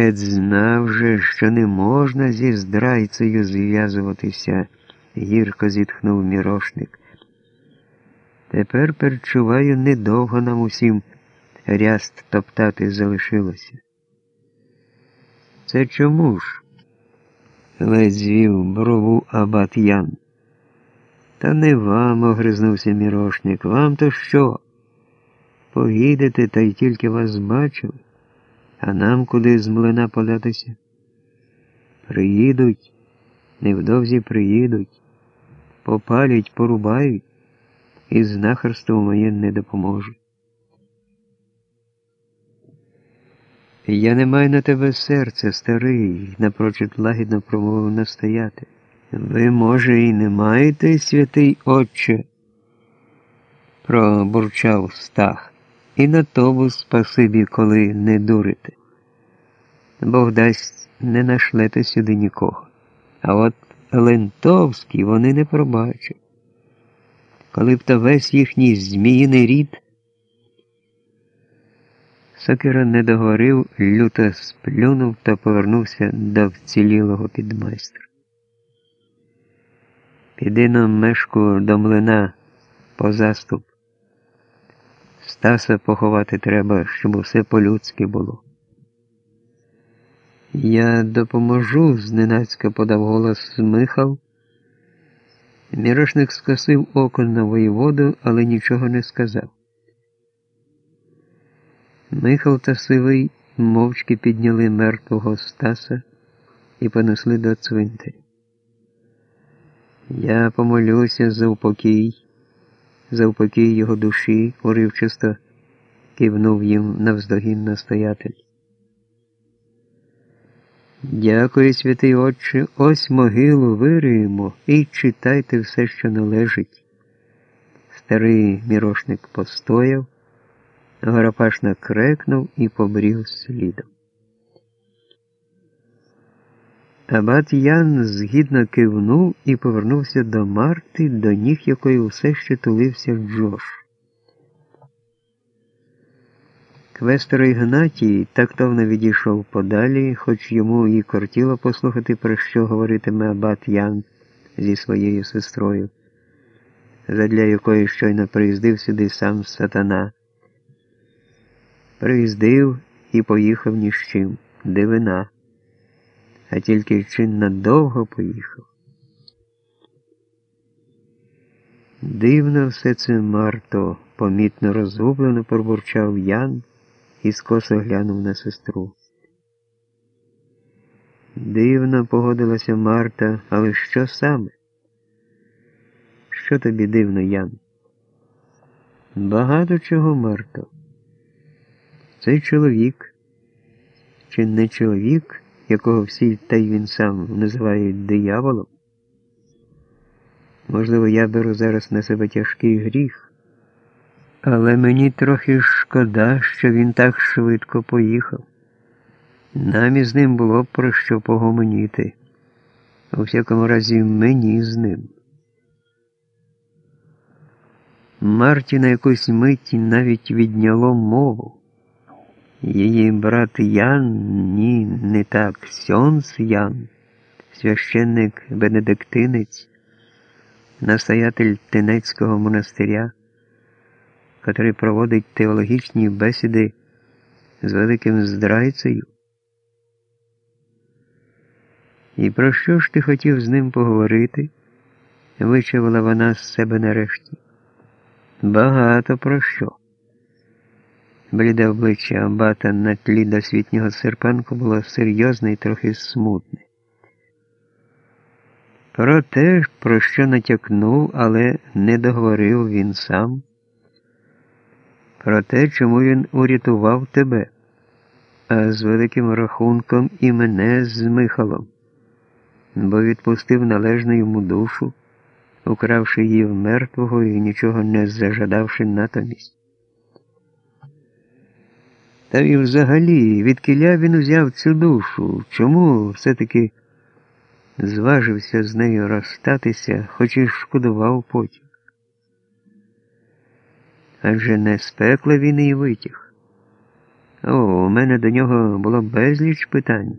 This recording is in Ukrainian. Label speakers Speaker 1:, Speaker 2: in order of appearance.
Speaker 1: Ед знав же, що не можна зі здрайцею зв'язуватися, гірко зітхнув мірошник. Тепер перечуваю, недовго нам усім ряст топтати залишилося. Це чому ж? ледь звів брову абат Ян. Та не вам, огризнувся мірошник, вам то що? Поїдете, та й тільки вас бачив, а нам куди з млина податися? Приїдуть, невдовзі приїдуть, попалять, порубають, і знахарство моє не допоможе. Я не маю на тебе серця, старий, напрочуд лагідно промовив настояти. Ви, може, і не маєте, святий отче, пробурчав стах. І на тому спасибі, коли не дурите. Бог дасть, не нашлете сюди нікого. А от Лентовські вони не пробачать. Коли б то весь їхній зміїний рід. Сокира не договорив, люто сплюнув та повернувся до вцілілого підмайстра. Піди на мешку до млина по заступ. Стаса поховати треба, щоб усе по-людськи було. Я допоможу, зненацька подав голос Михал. Мірошник скосив око на воєводу, але нічого не сказав. Михал та Сивий мовчки підняли мертвого Стаса і понесли до цвинтаря. Я помолюся за упокій, за упокій його душі, уривчисто кивнув їм навздогін настоятель. Дякую, святий Отче, ось могилу вириємо і читайте все, що належить. Старий мірошник постояв. Горопашно крекнув і побрів слідом. Абат Ян згідно кивнув і повернувся до Марти, до ніг якої все ще тулився Джош. Квестер Ігнатій тактовно відійшов подалі, хоч йому і кортіло послухати, про що говоритиме Абат Ян зі своєю сестрою, задля якої щойно приїздив сюди сам сатана. Приїздив і поїхав ні з чим. Дивина. А тільки чи надовго поїхав. Дивно все це Марто, помітно розгублено пробурчав Ян і скосо глянув на сестру. Дивно погодилася Марта, але що саме? Що тобі дивно, Ян? Багато чого, Марто. Цей чоловік, чи не чоловік, якого всі та й він сам називають дияволом? Можливо, я беру зараз на себе тяжкий гріх, але мені трохи шкода, що він так швидко поїхав. Нам із ним було б про що погомоніти. У всякому разі, мені з ним. Марті на якусь мить навіть відняло мову. Її брат Ян, ні, не так, Сьонс Ян, священник Бенедиктинець, настоятель Тенецького монастиря, котрий проводить теологічні бесіди з великим здрайцею. І про що ж ти хотів з ним поговорити? вичавила вона з себе нарешті. Багато про що. Бліде обличчя Абата на тлі досвітнього серпанку було серйозне і трохи смутне. Про те, про що натякнув, але не договорив він сам, про те, чому він урятував тебе, а з великим рахунком і мене з Михалом, бо відпустив належну йому душу, укравши її в мертвого і нічого не зажадавши натомість. Та і взагалі, відкиля він узяв цю душу, чому все-таки зважився з нею розстатися, хоч і шкодував потім. Адже не з пекла він і витяг, О, у мене до нього було безліч питань.